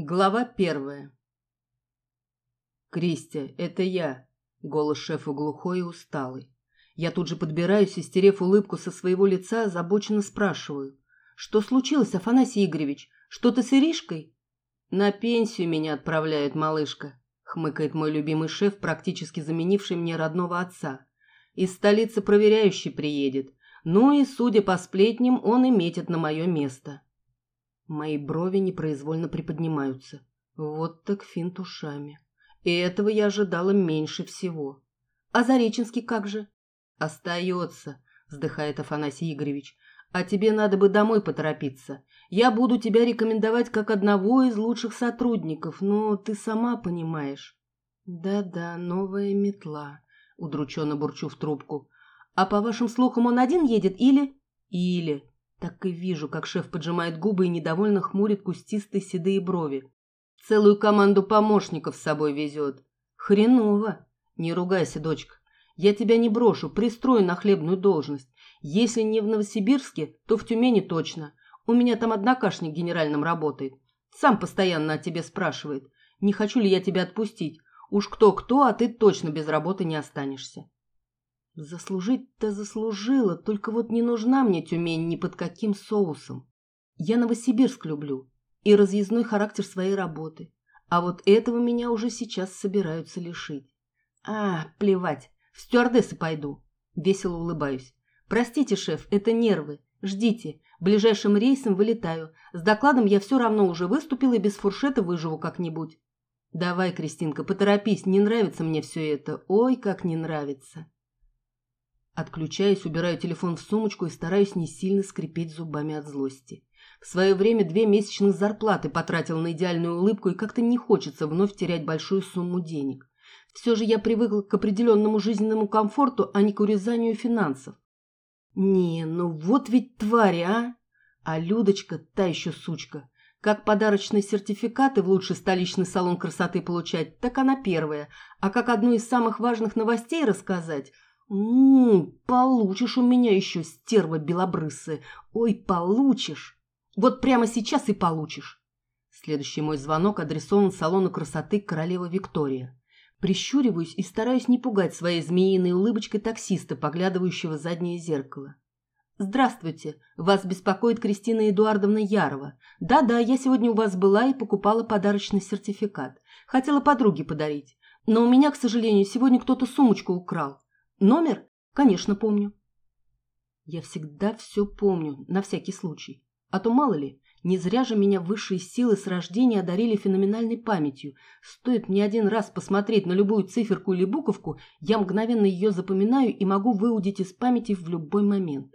Глава первая. «Кристи, это я!» Голос шефа глухой и усталый. Я тут же подбираюсь и, стерев улыбку со своего лица, озабоченно спрашиваю. «Что случилось, Афанасий Игоревич? Что-то с Иришкой?» «На пенсию меня отправляют, малышка», — хмыкает мой любимый шеф, практически заменивший мне родного отца. «Из столицы проверяющий приедет. Ну и, судя по сплетням, он и метит на мое место». Мои брови непроизвольно приподнимаются. Вот так финт ушами. И этого я ожидала меньше всего. А Зареченский как же? Остается, вздыхает Афанасий Игоревич. А тебе надо бы домой поторопиться. Я буду тебя рекомендовать как одного из лучших сотрудников, но ты сама понимаешь. Да-да, новая метла, удрученно бурчу в трубку. А по вашим слухам он один едет или... Или, так и вижу, как шеф поджимает губы и недовольно хмурит кустистые седые брови. Целую команду помощников с собой везет. Хреново. Не ругайся, дочка. Я тебя не брошу, пристрою на хлебную должность. Если не в Новосибирске, то в Тюмени точно. У меня там однокашник генеральным работает. Сам постоянно о тебе спрашивает. Не хочу ли я тебя отпустить? Уж кто-кто, а ты точно без работы не останешься. Заслужить-то заслужила, только вот не нужна мне Тюмень ни под каким соусом. Я Новосибирск люблю и разъездной характер своей работы. А вот этого меня уже сейчас собираются лишить. А, плевать, в стюардессы пойду. Весело улыбаюсь. Простите, шеф, это нервы. Ждите, ближайшим рейсом вылетаю. С докладом я все равно уже выступила и без фуршета выживу как-нибудь. Давай, Кристинка, поторопись, не нравится мне все это. Ой, как не нравится. Отключаюсь, убираю телефон в сумочку и стараюсь не сильно скрипеть зубами от злости. В свое время две месячных зарплаты потратил на идеальную улыбку, и как-то не хочется вновь терять большую сумму денег. Все же я привыкла к определенному жизненному комфорту, а не к урезанию финансов. Не, ну вот ведь тварь, а! А Людочка та еще сучка. Как подарочные сертификаты в лучший столичный салон красоты получать, так она первая. А как одну из самых важных новостей рассказать – «М-м, получишь у меня еще, стерва белобрысая. Ой, получишь. Вот прямо сейчас и получишь». Следующий мой звонок адресован салону красоты королева Виктория. Прищуриваюсь и стараюсь не пугать своей змеиной улыбочкой таксиста, поглядывающего в заднее зеркало. «Здравствуйте. Вас беспокоит Кристина Эдуардовна Ярова. Да-да, я сегодня у вас была и покупала подарочный сертификат. Хотела подруге подарить. Но у меня, к сожалению, сегодня кто-то сумочку украл. Номер? Конечно, помню. Я всегда все помню, на всякий случай. А то мало ли, не зря же меня высшие силы с рождения одарили феноменальной памятью. Стоит мне один раз посмотреть на любую циферку или буковку, я мгновенно ее запоминаю и могу выудить из памяти в любой момент.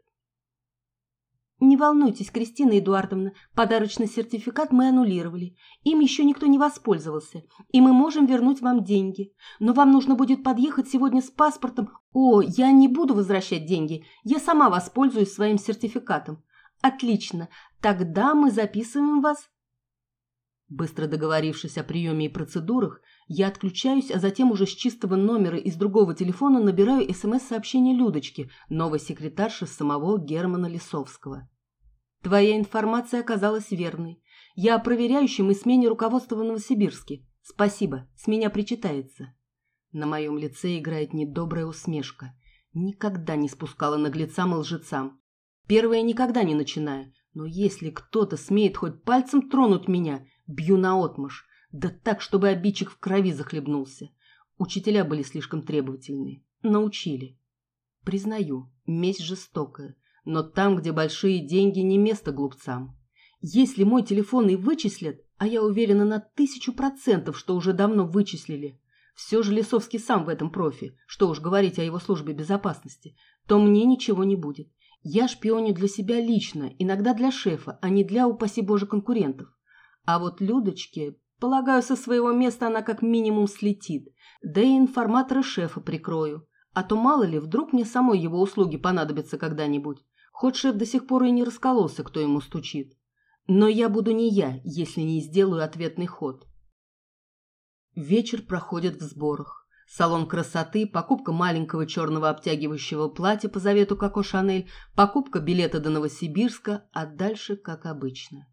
Не волнуйтесь, Кристина Эдуардовна, подарочный сертификат мы аннулировали. Им еще никто не воспользовался, и мы можем вернуть вам деньги. Но вам нужно будет подъехать сегодня с паспортом. О, я не буду возвращать деньги, я сама воспользуюсь своим сертификатом. Отлично, тогда мы записываем вас. Быстро договорившись о приеме и процедурах, я отключаюсь, а затем уже с чистого номера из другого телефона набираю СМС-сообщение Людочки, новой секретарши самого Германа Лисовского. Твоя информация оказалась верной. Я о проверяющем и смене руководства в Новосибирске. Спасибо, с меня причитается. На моем лице играет недобрая усмешка. Никогда не спускала наглецам и лжецам. Первое никогда не начинаю. Но если кто-то смеет хоть пальцем тронуть меня, бью наотмашь. Да так, чтобы обидчик в крови захлебнулся. Учителя были слишком требовательны. Научили. Признаю, месть жестокая. Но там, где большие деньги, не место глупцам. Если мой телефон и вычислят, а я уверена на тысячу процентов, что уже давно вычислили, все же Лисовский сам в этом профи, что уж говорить о его службе безопасности, то мне ничего не будет. Я шпионю для себя лично, иногда для шефа, а не для, упаси боже, конкурентов. А вот Людочке, полагаю, со своего места она как минимум слетит, да и информатора шефа прикрою. А то мало ли, вдруг мне самой его услуги понадобятся когда-нибудь. Хоть шеф до сих пор и не раскололся, кто ему стучит. Но я буду не я, если не сделаю ответный ход. Вечер проходит в сборах. Салон красоты, покупка маленького черного обтягивающего платья по завету Коко Шанель, покупка билета до Новосибирска, а дальше как обычно.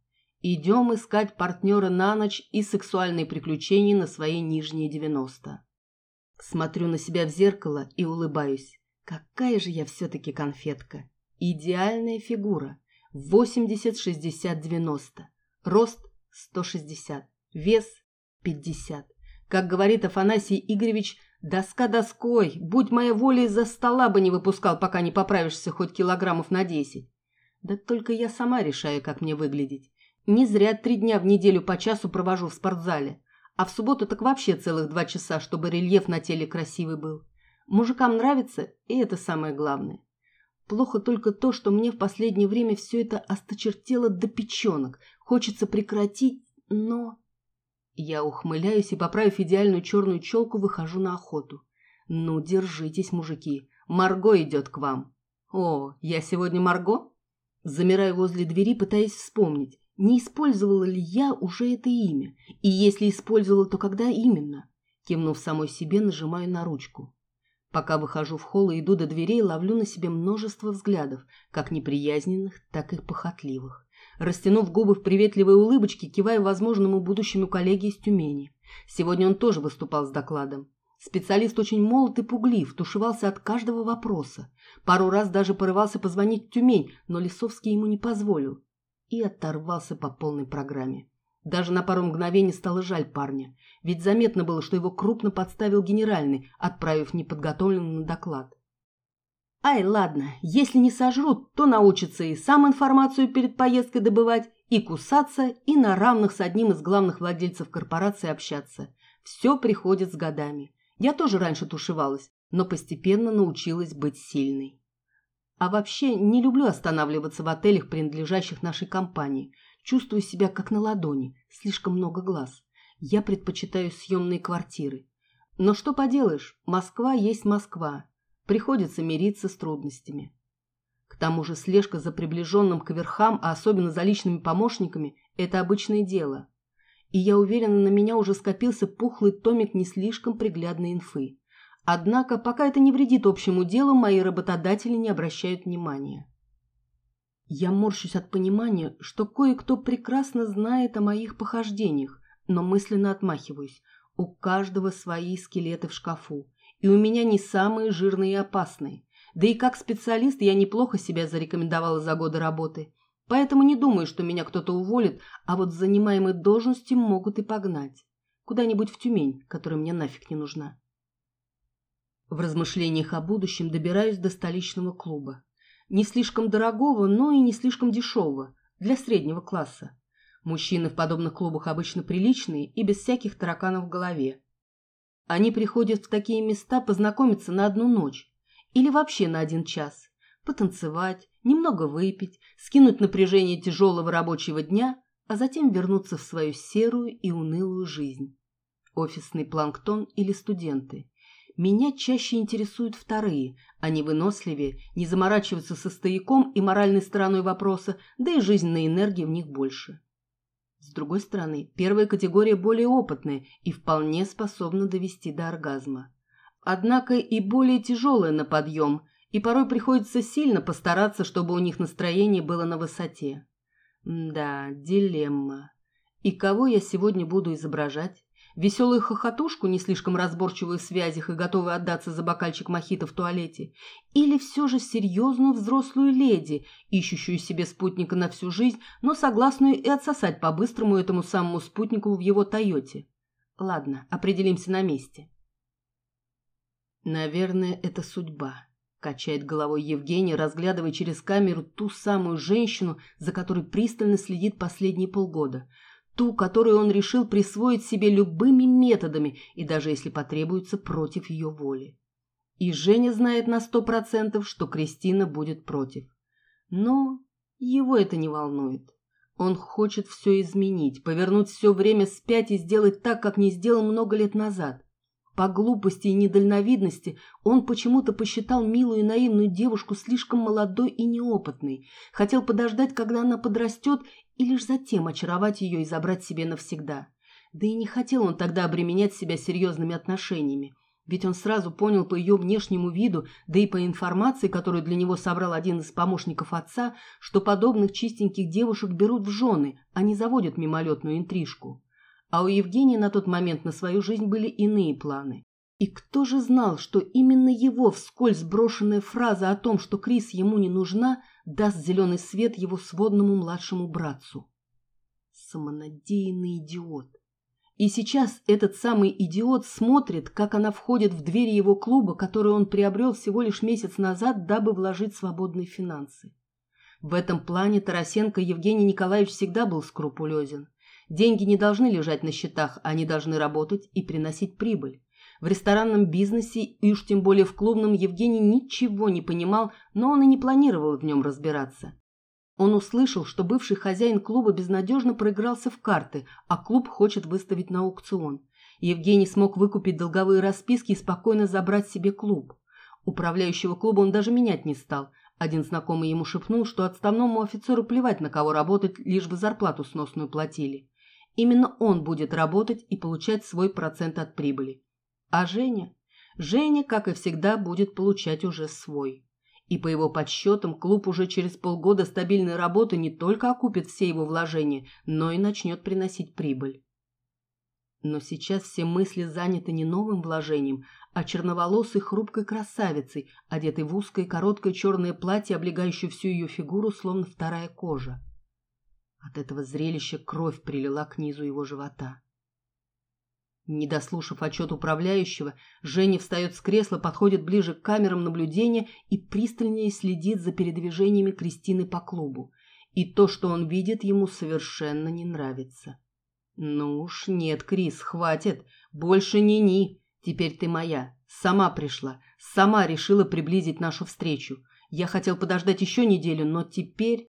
Идем искать партнера на ночь и сексуальные приключения на свои нижние девяносто. Смотрю на себя в зеркало и улыбаюсь. Какая же я все-таки конфетка. Идеальная фигура. 80-60-90. Рост 160. Вес 50. Как говорит Афанасий Игоревич, доска доской, будь моя воля из-за стола бы не выпускал, пока не поправишься хоть килограммов на 10. Да только я сама решаю, как мне выглядеть. Не зря три дня в неделю по часу провожу в спортзале. А в субботу так вообще целых два часа, чтобы рельеф на теле красивый был. Мужикам нравится, и это самое главное. Плохо только то, что мне в последнее время все это осточертело до печенок. Хочется прекратить, но... Я ухмыляюсь и, поправив идеальную черную челку, выхожу на охоту. Ну, держитесь, мужики. Марго идет к вам. О, я сегодня Марго? Замираю возле двери, пытаясь вспомнить, не использовала ли я уже это имя, и если использовала, то когда именно. Кивнув самой себе, нажимаю на ручку. Пока выхожу в холл и иду до дверей, ловлю на себе множество взглядов, как неприязненных, так и похотливых. Растянув губы в приветливой улыбочке, киваю возможному будущему коллеге из Тюмени. Сегодня он тоже выступал с докладом. Специалист очень молод и пуглив, тушевался от каждого вопроса. Пару раз даже порывался позвонить в Тюмень, но Лисовский ему не позволил. И оторвался по полной программе. Даже на пару мгновений стало жаль парня, ведь заметно было, что его крупно подставил генеральный, отправив неподготовленный на доклад. Ай, ладно, если не сожрут, то научится и сам информацию перед поездкой добывать, и кусаться, и на равных с одним из главных владельцев корпорации общаться. Все приходит с годами. Я тоже раньше тушевалась, но постепенно научилась быть сильной. А вообще не люблю останавливаться в отелях, принадлежащих нашей компании. Чувствую себя как на ладони, слишком много глаз. Я предпочитаю съемные квартиры. Но что поделаешь, Москва есть Москва. Приходится мириться с трудностями. К тому же слежка за приближенным к верхам, а особенно за личными помощниками – это обычное дело и я уверена, на меня уже скопился пухлый томик не слишком приглядной инфы. Однако, пока это не вредит общему делу, мои работодатели не обращают внимания. Я морщусь от понимания, что кое-кто прекрасно знает о моих похождениях, но мысленно отмахиваюсь. У каждого свои скелеты в шкафу, и у меня не самые жирные и опасные. Да и как специалист я неплохо себя зарекомендовала за годы работы. Поэтому не думаю, что меня кто-то уволит, а вот с занимаемой должности могут и погнать. Куда-нибудь в Тюмень, которая мне нафиг не нужна. В размышлениях о будущем добираюсь до столичного клуба. Не слишком дорогого, но и не слишком дешевого, для среднего класса. Мужчины в подобных клубах обычно приличные и без всяких тараканов в голове. Они приходят в такие места познакомиться на одну ночь или вообще на один час, потанцевать, немного выпить, скинуть напряжение тяжелого рабочего дня, а затем вернуться в свою серую и унылую жизнь. Офисный планктон или студенты. Меня чаще интересуют вторые, они выносливее, не заморачиваются со стояком и моральной стороной вопроса, да и жизненной энергии в них больше. С другой стороны, первая категория более опытная и вполне способна довести до оргазма. Однако и более тяжелая на подъем, и порой приходится сильно постараться, чтобы у них настроение было на высоте. Да, дилемма. И кого я сегодня буду изображать? Веселую хохотушку, не слишком разборчивую в связях и готовую отдаться за бокальчик мохито в туалете? Или все же серьезную взрослую леди, ищущую себе спутника на всю жизнь, но согласную и отсосать по-быстрому этому самому спутнику в его Тойоте? Ладно, определимся на месте. Наверное, это судьба. Качает головой Евгений, разглядывая через камеру ту самую женщину, за которой пристально следит последние полгода. Ту, которую он решил присвоить себе любыми методами и даже если потребуется против ее воли. И Женя знает на сто процентов, что Кристина будет против. Но его это не волнует. Он хочет все изменить, повернуть все время спять и сделать так, как не сделал много лет назад. По глупости и недальновидности он почему-то посчитал милую и наивную девушку слишком молодой и неопытной, хотел подождать, когда она подрастет, и лишь затем очаровать ее и забрать себе навсегда. Да и не хотел он тогда обременять себя серьезными отношениями. Ведь он сразу понял по ее внешнему виду, да и по информации, которую для него собрал один из помощников отца, что подобных чистеньких девушек берут в жены, а не заводят мимолетную интрижку. А у Евгения на тот момент на свою жизнь были иные планы. И кто же знал, что именно его вскользь брошенная фраза о том, что Крис ему не нужна, даст зеленый свет его сводному младшему братцу? Самонадеянный идиот. И сейчас этот самый идиот смотрит, как она входит в двери его клуба, который он приобрел всего лишь месяц назад, дабы вложить свободные финансы. В этом плане Тарасенко Евгений Николаевич всегда был скрупулезен. Деньги не должны лежать на счетах, они должны работать и приносить прибыль. В ресторанном бизнесе и уж тем более в клубном Евгений ничего не понимал, но он и не планировал в нем разбираться. Он услышал, что бывший хозяин клуба безнадежно проигрался в карты, а клуб хочет выставить на аукцион. Евгений смог выкупить долговые расписки и спокойно забрать себе клуб. Управляющего клуба он даже менять не стал. Один знакомый ему шепнул, что отставному офицеру плевать на кого работать, лишь бы зарплату сносную платили. Именно он будет работать и получать свой процент от прибыли. А Женя? Женя, как и всегда, будет получать уже свой. И по его подсчетам, клуб уже через полгода стабильной работы не только окупит все его вложения, но и начнет приносить прибыль. Но сейчас все мысли заняты не новым вложением, а черноволосой хрупкой красавицей, одетой в узкое короткое черное платье, облегающее всю ее фигуру, словно вторая кожа. От этого зрелища кровь прилила к низу его живота. Не дослушав отчет управляющего, Женя встает с кресла, подходит ближе к камерам наблюдения и пристальнее следит за передвижениями Кристины по клубу. И то, что он видит, ему совершенно не нравится. «Ну уж нет, Крис, хватит. Больше не ни. Теперь ты моя. Сама пришла. Сама решила приблизить нашу встречу. Я хотел подождать еще неделю, но теперь...»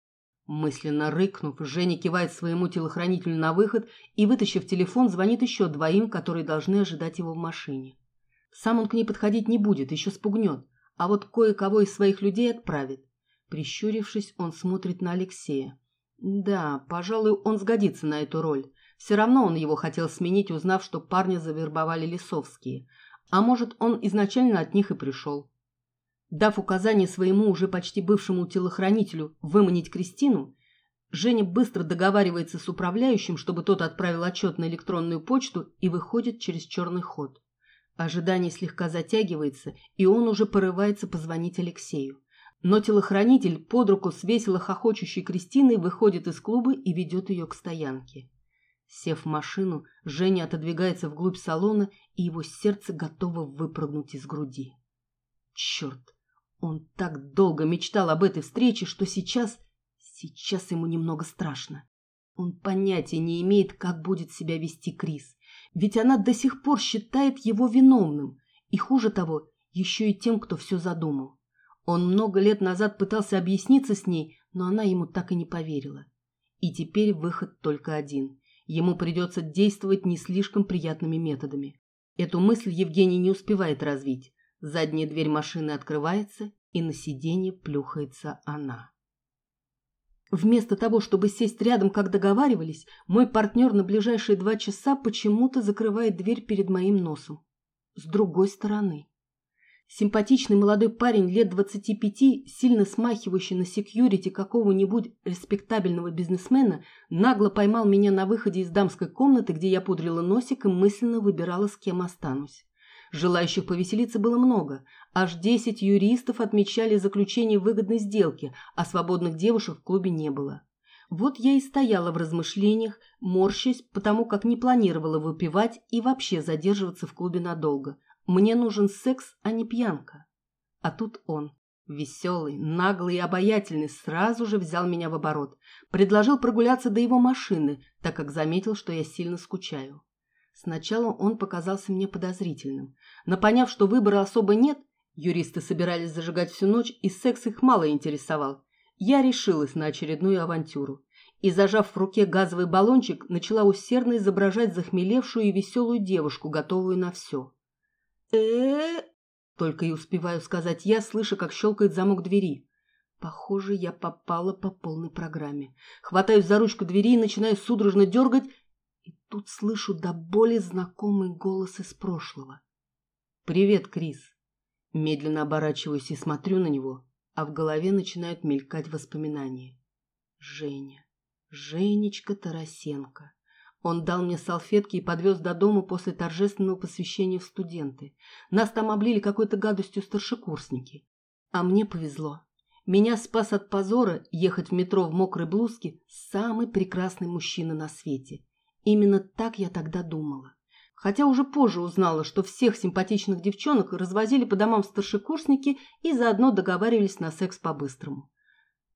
Мысленно рыкнув, Женя кивает своему телохранителю на выход и, вытащив телефон, звонит еще двоим, которые должны ожидать его в машине. Сам он к ней подходить не будет, еще спугнет, а вот кое-кого из своих людей отправит. Прищурившись, он смотрит на Алексея. Да, пожалуй, он сгодится на эту роль. Все равно он его хотел сменить, узнав, что парня завербовали лесовские. А может, он изначально от них и пришел. Дав указание своему уже почти бывшему телохранителю выманить Кристину, Женя быстро договаривается с управляющим, чтобы тот отправил отчет на электронную почту и выходит через черный ход. Ожидание слегка затягивается, и он уже порывается позвонить Алексею. Но телохранитель под руку с весело хохочущей Кристиной выходит из клуба и ведет ее к стоянке. Сев в машину, Женя отодвигается вглубь салона, и его сердце готово выпрыгнуть из груди. Черт! Он так долго мечтал об этой встрече, что сейчас... Сейчас ему немного страшно. Он понятия не имеет, как будет себя вести Крис. Ведь она до сих пор считает его виновным. И хуже того, еще и тем, кто все задумал. Он много лет назад пытался объясниться с ней, но она ему так и не поверила. И теперь выход только один. Ему придется действовать не слишком приятными методами. Эту мысль Евгений не успевает развить. Задняя дверь машины открывается, и на сиденье плюхается она. Вместо того, чтобы сесть рядом, как договаривались, мой партнер на ближайшие два часа почему-то закрывает дверь перед моим носом. С другой стороны. Симпатичный молодой парень лет 25, сильно смахивающий на секьюрити какого-нибудь респектабельного бизнесмена, нагло поймал меня на выходе из дамской комнаты, где я пудрила носик и мысленно выбирала, с кем останусь. Желающих повеселиться было много. Аж десять юристов отмечали заключение выгодной сделки, а свободных девушек в клубе не было. Вот я и стояла в размышлениях, морщась, потому как не планировала выпивать и вообще задерживаться в клубе надолго. Мне нужен секс, а не пьянка. А тут он, веселый, наглый и обаятельный, сразу же взял меня в оборот. Предложил прогуляться до его машины, так как заметил, что я сильно скучаю. Сначала он показался мне подозрительным, но поняв, что выбора особо нет, юристы собирались зажигать всю ночь, и секс их мало интересовал, я решилась на очередную авантюру и, зажав в руке газовый баллончик, начала усердно изображать захмелевшую и веселую девушку, готовую на все. э только и успеваю сказать я, слыша, как щелкает замок двери. Похоже, я попала по полной программе. Хватаюсь за ручку двери и начинаю судорожно дергать, тут слышу до боли знакомый голос из прошлого. «Привет, Крис». Медленно оборачиваюсь и смотрю на него, а в голове начинают мелькать воспоминания. Женя. Женечка Тарасенко. Он дал мне салфетки и подвез до дома после торжественного посвящения в студенты. Нас там облили какой-то гадостью старшекурсники. А мне повезло. Меня спас от позора ехать в метро в мокрой блузке самый прекрасный мужчина на свете. Именно так я тогда думала. Хотя уже позже узнала, что всех симпатичных девчонок развозили по домам старшекурсники и заодно договаривались на секс по-быстрому.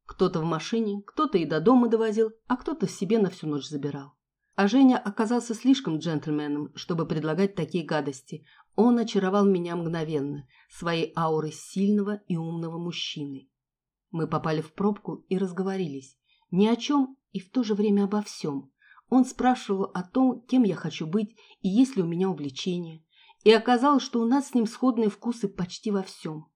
Кто-то в машине, кто-то и до дома довозил, а кто-то себе на всю ночь забирал. А Женя оказался слишком джентльменом, чтобы предлагать такие гадости. Он очаровал меня мгновенно, своей аурой сильного и умного мужчины. Мы попали в пробку и разговорились. Ни о чем и в то же время обо всем. Он спрашивал о том, кем я хочу быть и есть ли у меня увлечения. И оказалось, что у нас с ним сходные вкусы почти во всем.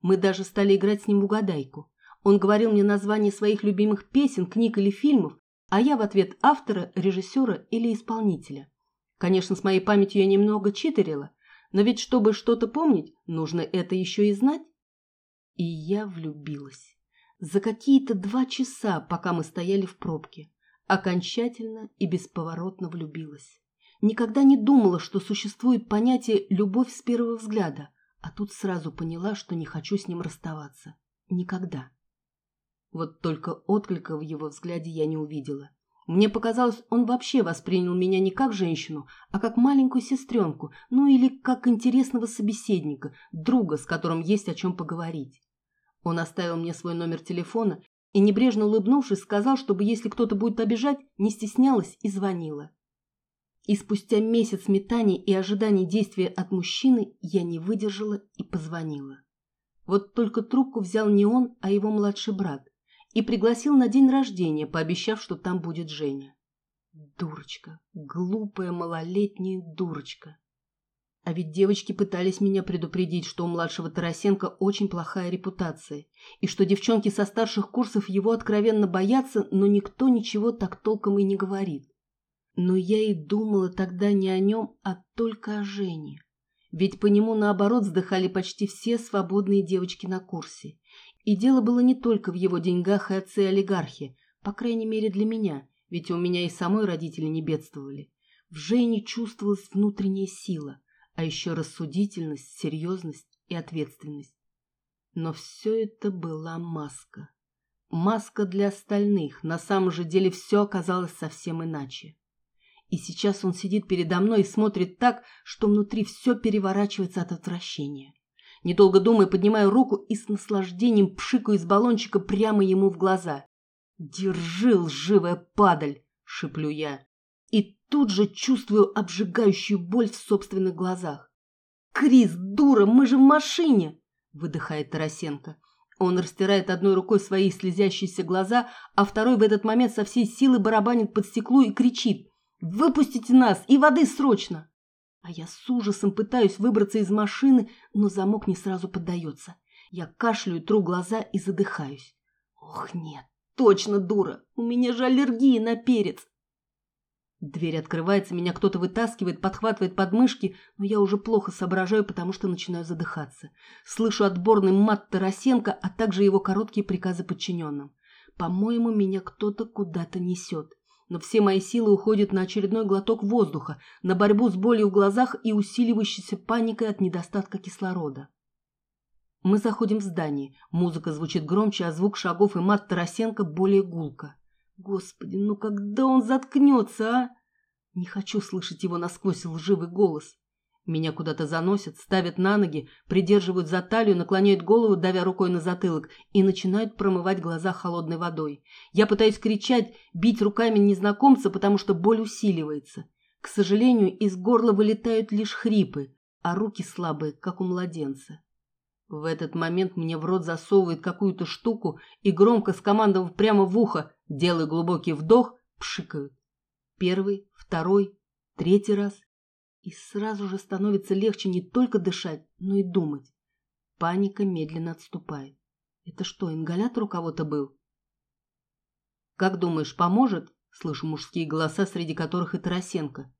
Мы даже стали играть с ним в угадайку. Он говорил мне названия своих любимых песен, книг или фильмов, а я в ответ автора, режиссера или исполнителя. Конечно, с моей памятью я немного читерила, но ведь чтобы что-то помнить, нужно это еще и знать. И я влюбилась. За какие-то два часа, пока мы стояли в пробке, окончательно и бесповоротно влюбилась. Никогда не думала, что существует понятие «любовь с первого взгляда», а тут сразу поняла, что не хочу с ним расставаться. Никогда. Вот только отклика в его взгляде я не увидела. Мне показалось, он вообще воспринял меня не как женщину, а как маленькую сестренку, ну или как интересного собеседника, друга, с которым есть о чем поговорить. Он оставил мне свой номер телефона и, небрежно улыбнувшись, сказал, чтобы если кто-то будет обижать, не стеснялась и звонила. И спустя месяц метаний и ожиданий действия от мужчины я не выдержала и позвонила. Вот только трубку взял не он, а его младший брат и пригласил на день рождения, пообещав, что там будет Женя. Дурочка, глупая малолетняя дурочка. А ведь девочки пытались меня предупредить, что у младшего Тарасенко очень плохая репутация, и что девчонки со старших курсов его откровенно боятся, но никто ничего так толком и не говорит. Но я и думала тогда не о нем, а только о Жене. Ведь по нему, наоборот, вздыхали почти все свободные девочки на курсе. И дело было не только в его деньгах и отце-олигархе, по крайней мере для меня, ведь у меня и самой родители не бедствовали. В Жене чувствовалась внутренняя сила, а еще рассудительность, серьезность и ответственность. Но все это была маска. Маска для остальных, на самом же деле все оказалось совсем иначе. И сейчас он сидит передо мной и смотрит так, что внутри все переворачивается от отвращения. Недолго думая, поднимаю руку и с наслаждением пшикаю из баллончика прямо ему в глаза. «Держи, лживая падаль!» — шиплю я. И тут же чувствую обжигающую боль в собственных глазах. «Крис, дура, мы же в машине!» — выдыхает Тарасенко. Он растирает одной рукой свои слезящиеся глаза, а второй в этот момент со всей силы барабанит под стекло и кричит «Выпустите нас! И воды срочно!» А я с ужасом пытаюсь выбраться из машины, но замок не сразу поддается. Я кашляю, тру глаза и задыхаюсь. Ох, нет, точно дура, у меня же аллергия на перец. Дверь открывается, меня кто-то вытаскивает, подхватывает подмышки, но я уже плохо соображаю, потому что начинаю задыхаться. Слышу отборный мат Тарасенко, а также его короткие приказы подчиненным. По-моему, меня кто-то куда-то несет но все мои силы уходят на очередной глоток воздуха, на борьбу с болью в глазах и усиливающейся паникой от недостатка кислорода. Мы заходим в здание. Музыка звучит громче, а звук шагов и мат Тарасенко более гулко. Господи, ну когда он заткнется, а? Не хочу слышать его насквозь лживый голос. Меня куда-то заносят, ставят на ноги, придерживают за талию, наклоняют голову, давя рукой на затылок, и начинают промывать глаза холодной водой. Я пытаюсь кричать, бить руками незнакомца, потому что боль усиливается. К сожалению, из горла вылетают лишь хрипы, а руки слабые, как у младенца. В этот момент мне в рот засовывают какую-то штуку и громко скомандовав прямо в ухо, делая глубокий вдох, пшикают. Первый, второй, третий раз. И сразу же становится легче не только дышать, но и думать. Паника медленно отступает. Это что, ингалятор у кого-то был? «Как думаешь, поможет?» Слышу мужские голоса, среди которых и Тарасенко.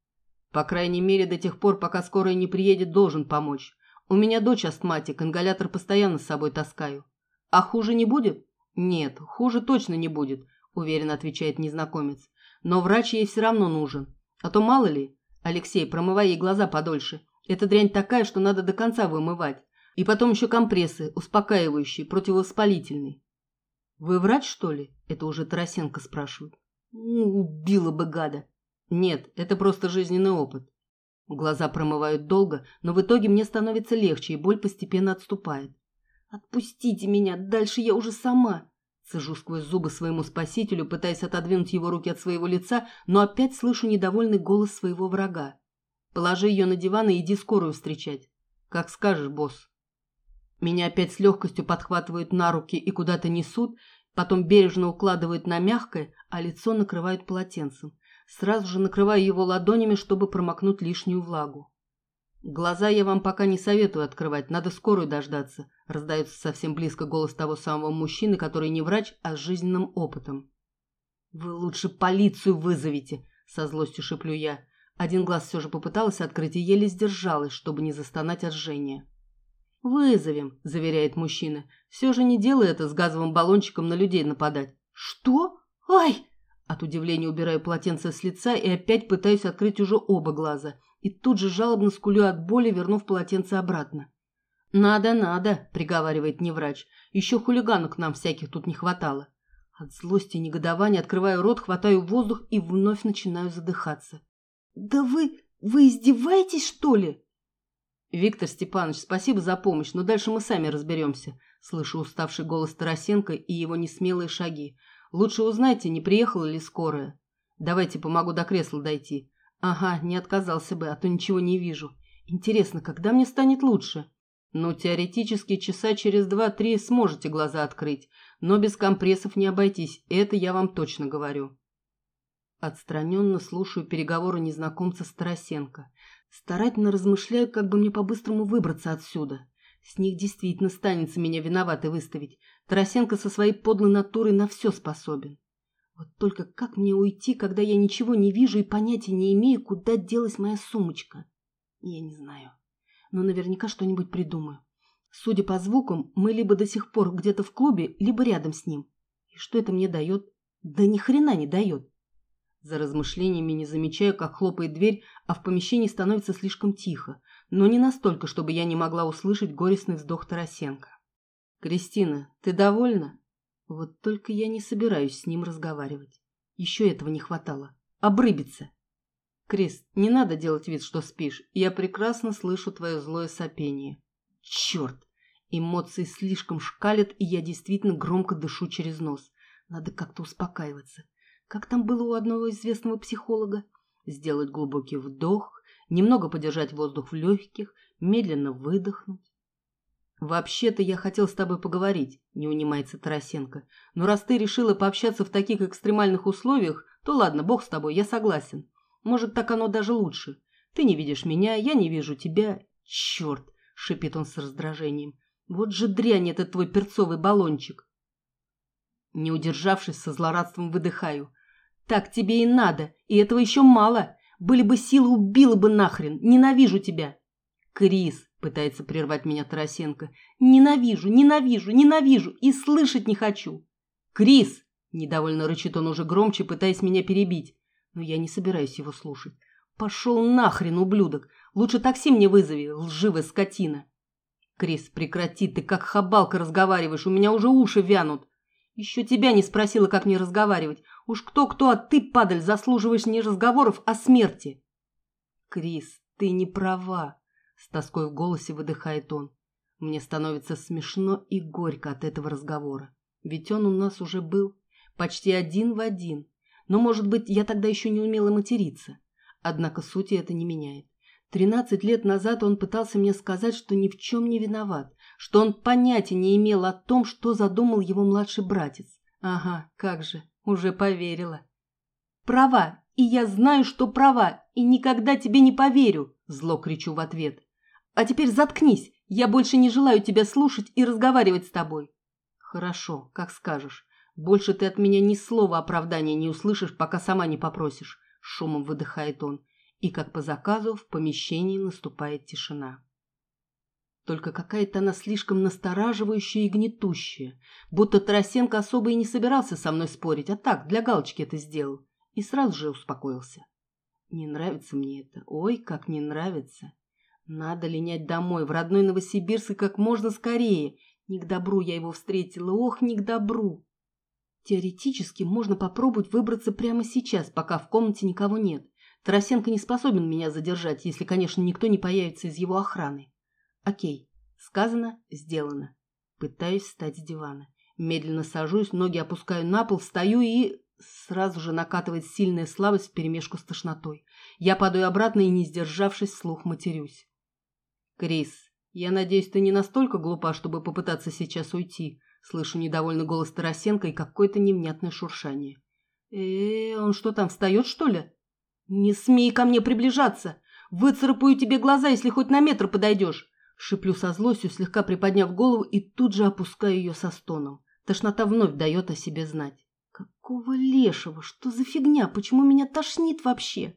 «По крайней мере, до тех пор, пока скорая не приедет, должен помочь. У меня дочь астматик, ингалятор постоянно с собой таскаю. А хуже не будет? Нет, хуже точно не будет, уверенно отвечает незнакомец. Но врач ей все равно нужен. А то мало ли. Алексей, промывай ей глаза подольше. Эта дрянь такая, что надо до конца вымывать. И потом еще компрессы, успокаивающие, противовоспалительные. «Вы врач, что ли?» – это уже Тарасенко спрашивает. «Ну, убила бы гада». «Нет, это просто жизненный опыт». Глаза промывают долго, но в итоге мне становится легче, и боль постепенно отступает. «Отпустите меня, дальше я уже сама!» Сажу сквозь зубы своему спасителю, пытаясь отодвинуть его руки от своего лица, но опять слышу недовольный голос своего врага. «Положи ее на диван и иди скорую встречать. Как скажешь, босс». Меня опять с легкостью подхватывают на руки и куда-то несут, потом бережно укладывают на мягкое, а лицо накрывают полотенцем. Сразу же накрываю его ладонями, чтобы промокнуть лишнюю влагу. «Глаза я вам пока не советую открывать, надо скорую дождаться», раздается совсем близко голос того самого мужчины, который не врач, а с жизненным опытом. «Вы лучше полицию вызовите», — со злостью шеплю я. Один глаз все же попыталась открыть и еле сдержалась, чтобы не застонать от жжения. «Вызовем», – заверяет мужчина. «Все же не делай это с газовым баллончиком на людей нападать». «Что? Ай!» От удивления убираю полотенце с лица и опять пытаюсь открыть уже оба глаза. И тут же жалобно скулю от боли, вернув полотенце обратно. «Надо, надо», – приговаривает неврач. «Еще хулиганок нам всяких тут не хватало». От злости и негодования открываю рот, хватаю воздух и вновь начинаю задыхаться. «Да вы... вы издеваетесь, что ли?» «Виктор Степанович, спасибо за помощь, но дальше мы сами разберемся», – слышу уставший голос Тарасенко и его несмелые шаги. «Лучше узнайте, не приехала ли скорая. Давайте помогу до кресла дойти». «Ага, не отказался бы, а то ничего не вижу. Интересно, когда мне станет лучше?» «Ну, теоретически часа через два-три сможете глаза открыть, но без компрессов не обойтись, это я вам точно говорю». Отстраненно слушаю переговоры незнакомца с Тарасенко. Старательно размышляю, как бы мне по-быстрому выбраться отсюда. С них действительно станется меня виноватой выставить. Тарасенко со своей подлой натурой на все способен. Вот только как мне уйти, когда я ничего не вижу и понятия не имею, куда делась моя сумочка? Я не знаю. Но наверняка что-нибудь придумаю. Судя по звукам, мы либо до сих пор где-то в клубе, либо рядом с ним. И что это мне дает? Да ни хрена не дает. За размышлениями не замечаю, как хлопает дверь, а в помещении становится слишком тихо, но не настолько, чтобы я не могла услышать горестный вздох Тарасенко. «Кристина, ты довольна?» Вот только я не собираюсь с ним разговаривать. Еще этого не хватало. Обрыбиться. «Крис, не надо делать вид, что спишь. Я прекрасно слышу твое злое сопение». «Черт! Эмоции слишком шкалят, и я действительно громко дышу через нос. Надо как-то успокаиваться. Как там было у одного известного психолога? Сделать глубокий вдох, немного подержать воздух в легких, медленно выдохнуть. «Вообще-то я хотел с тобой поговорить», – не унимается Тарасенко. «Но раз ты решила пообщаться в таких экстремальных условиях, то ладно, бог с тобой, я согласен. Может, так оно даже лучше. Ты не видишь меня, я не вижу тебя. Черт!» – шипит он с раздражением. «Вот же дрянь этот твой перцовый баллончик!» Не удержавшись, со злорадством выдыхаю. «Так тебе и надо, и этого еще мало. Были бы силы, убила бы нахрен. Ненавижу тебя!» «Крис!» — пытается прервать меня Тарасенко. «Ненавижу, ненавижу, ненавижу и слышать не хочу!» «Крис!» — недовольно рычит он уже громче, пытаясь меня перебить. Но я не собираюсь его слушать. «Пошел нахрен, ублюдок! Лучше такси мне вызови, лживая скотина!» «Крис, прекрати, ты как хабалка разговариваешь, у меня уже уши вянут!» Еще тебя не спросила, как мне разговаривать. Уж кто-кто, а ты, падаль, заслуживаешь не разговоров, а смерти. Крис, ты не права, с тоской в голосе выдыхает он. Мне становится смешно и горько от этого разговора. Ведь он у нас уже был почти один в один. Но, может быть, я тогда еще не умела материться. Однако сути это не меняет. Тринадцать лет назад он пытался мне сказать, что ни в чем не виноват, что он понятия не имел о том, что задумал его младший братец. Ага, как же, уже поверила. «Права, и я знаю, что права, и никогда тебе не поверю!» Зло кричу в ответ. «А теперь заткнись, я больше не желаю тебя слушать и разговаривать с тобой». «Хорошо, как скажешь. Больше ты от меня ни слова оправдания не услышишь, пока сама не попросишь», шумом выдыхает он. И как по заказу в помещении наступает тишина. Только какая-то она слишком настораживающая и гнетущая, будто Тарасенко особо и не собирался со мной спорить, а так, для галочки это сделал. И сразу же успокоился. Не нравится мне это. Ой, как не нравится. Надо линять домой, в родной Новосибирск и как можно скорее. Не к добру я его встретила, ох, не к добру. Теоретически можно попробовать выбраться прямо сейчас, пока в комнате никого нет. Тарасенко не способен меня задержать, если, конечно, никто не появится из его охраны. Окей. Сказано, сделано. Пытаюсь встать с дивана. Медленно сажусь, ноги опускаю на пол, встаю и... Сразу же накатывает сильная слабость вперемешку с тошнотой. Я падаю обратно и, не сдержавшись, слух матерюсь. «Крис, я надеюсь, ты не настолько глупа, чтобы попытаться сейчас уйти?» Слышу недовольный голос Тарасенко и какое-то невнятное шуршание. э, он что там, встает, что ли?» «Не смей ко мне приближаться! Выцарапаю тебе глаза, если хоть на метр подойдешь!» Шиплю со злостью, слегка приподняв голову и тут же опускаю ее со стоном. Тошнота вновь дает о себе знать. Какого лешего? Что за фигня? Почему меня тошнит вообще?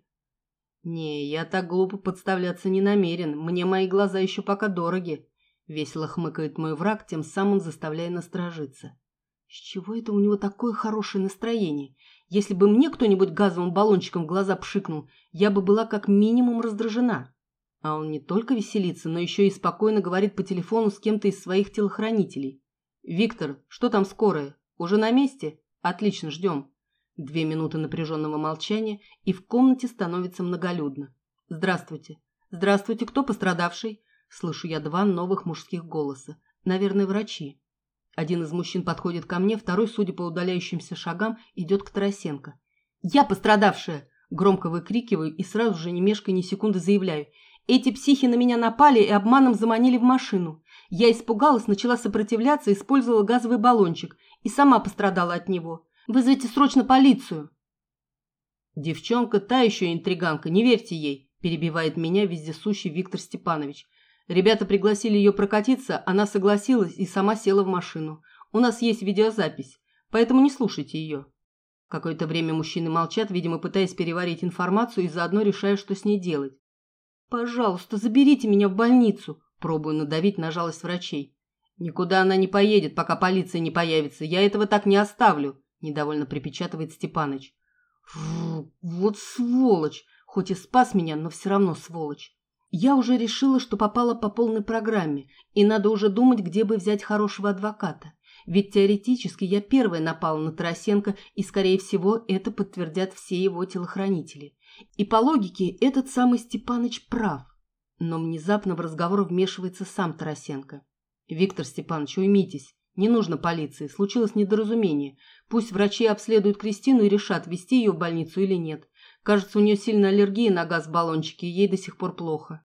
Не, я так глупо подставляться не намерен. Мне мои глаза еще пока дороги. Весело хмыкает мой враг, тем самым заставляя насторожиться. С чего это у него такое хорошее настроение? Если бы мне кто-нибудь газовым баллончиком в глаза пшикнул, я бы была как минимум раздражена. А он не только веселится, но еще и спокойно говорит по телефону с кем-то из своих телохранителей. «Виктор, что там скорая? Уже на месте? Отлично, ждем». Две минуты напряженного молчания, и в комнате становится многолюдно. «Здравствуйте. Здравствуйте, кто пострадавший?» Слышу я два новых мужских голоса. Наверное, врачи. Один из мужчин подходит ко мне, второй, судя по удаляющимся шагам, идет к Тарасенко. «Я пострадавшая!» Громко выкрикиваю и сразу же, не мешкая ни секунды, заявляю. Эти психи на меня напали и обманом заманили в машину. Я испугалась, начала сопротивляться, использовала газовый баллончик и сама пострадала от него. Вызовите срочно полицию. Девчонка та еще интриганка, не верьте ей, перебивает меня вездесущий Виктор Степанович. Ребята пригласили ее прокатиться, она согласилась и сама села в машину. У нас есть видеозапись, поэтому не слушайте ее. Какое-то время мужчины молчат, видимо, пытаясь переварить информацию и заодно решая, что с ней делать. «Пожалуйста, заберите меня в больницу!» Пробую надавить на жалость врачей. «Никуда она не поедет, пока полиция не появится. Я этого так не оставлю!» Недовольно припечатывает Степаныч. Фу, вот сволочь! Хоть и спас меня, но все равно сволочь. Я уже решила, что попала по полной программе, и надо уже думать, где бы взять хорошего адвоката. Ведь теоретически я первая напала на Тарасенко, и, скорее всего, это подтвердят все его телохранители. И по логике этот самый Степаныч прав. Но внезапно в разговор вмешивается сам Тарасенко. «Виктор Степанович, уймитесь. Не нужно полиции. Случилось недоразумение. Пусть врачи обследуют Кристину и решат, вести ее в больницу или нет. Кажется, у нее сильная аллергия на газ в баллончике, и ей до сих пор плохо».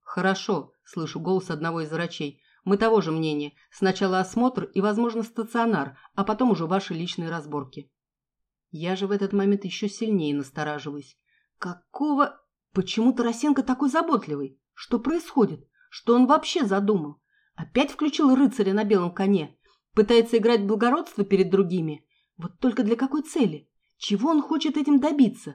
«Хорошо», – слышу голос одного из врачей. «Мы того же мнения. Сначала осмотр и, возможно, стационар, а потом уже ваши личные разборки». Я же в этот момент еще сильнее настораживаюсь. Какого... Почему Тарасенко такой заботливый? Что происходит? Что он вообще задумал? Опять включил рыцаря на белом коне? Пытается играть благородство перед другими? Вот только для какой цели? Чего он хочет этим добиться?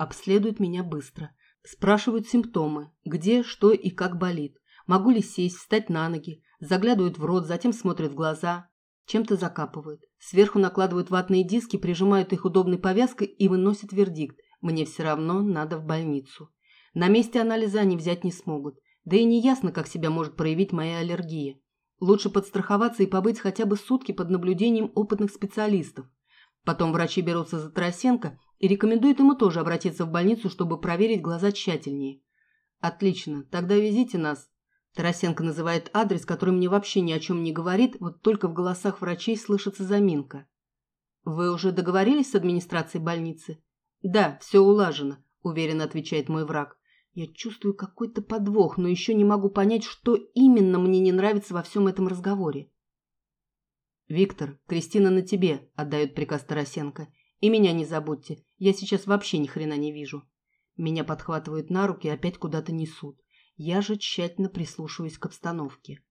Обследуют меня быстро. Спрашивают симптомы. Где, что и как болит. Могу ли сесть, встать на ноги. Заглядывают в рот, затем смотрят в глаза. Чем-то закапывают. Сверху накладывают ватные диски, прижимают их удобной повязкой и выносят вердикт. Мне все равно надо в больницу. На месте анализа они взять не смогут. Да и не ясно, как себя может проявить моя аллергия. Лучше подстраховаться и побыть хотя бы сутки под наблюдением опытных специалистов. Потом врачи берутся за Тарасенко и рекомендуют ему тоже обратиться в больницу, чтобы проверить глаза тщательнее. Отлично, тогда везите нас. Тарасенко называет адрес, который мне вообще ни о чем не говорит, вот только в голосах врачей слышится заминка. Вы уже договорились с администрацией больницы? «Да, все улажено», – уверенно отвечает мой враг. Я чувствую какой-то подвох, но еще не могу понять, что именно мне не нравится во всем этом разговоре. «Виктор, Кристина на тебе», – отдает приказ Тарасенко. «И меня не забудьте, я сейчас вообще ни хрена не вижу». Меня подхватывают на руки и опять куда-то несут. Я же тщательно прислушиваюсь к обстановке.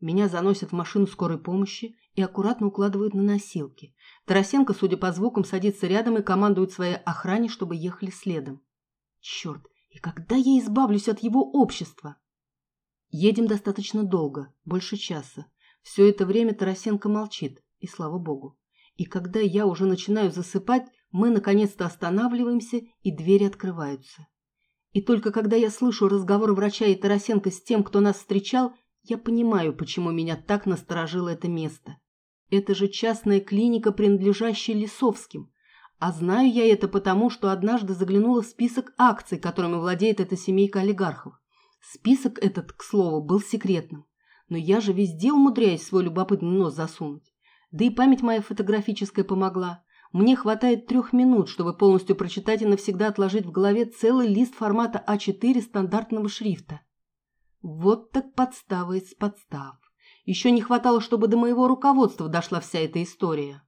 Меня заносят в машину скорой помощи и аккуратно укладывают на носилки. Тарасенко, судя по звукам, садится рядом и командует своей охране, чтобы ехали следом. Черт, и когда я избавлюсь от его общества? Едем достаточно долго, больше часа. Все это время Тарасенко молчит, и слава богу. И когда я уже начинаю засыпать, мы наконец-то останавливаемся, и двери открываются. И только когда я слышу разговор врача и Тарасенко с тем, кто нас встречал, я понимаю, почему меня так насторожило это место. Это же частная клиника, принадлежащая Лисовским. А знаю я это потому, что однажды заглянула в список акций, которыми владеет эта семейка олигархов. Список этот, к слову, был секретным. Но я же везде умудряюсь свой любопытный нос засунуть. Да и память моя фотографическая помогла. Мне хватает трех минут, чтобы полностью прочитать и навсегда отложить в голове целый лист формата А4 стандартного шрифта. Вот так подстава из подстав. Еще не хватало, чтобы до моего руководства дошла вся эта история.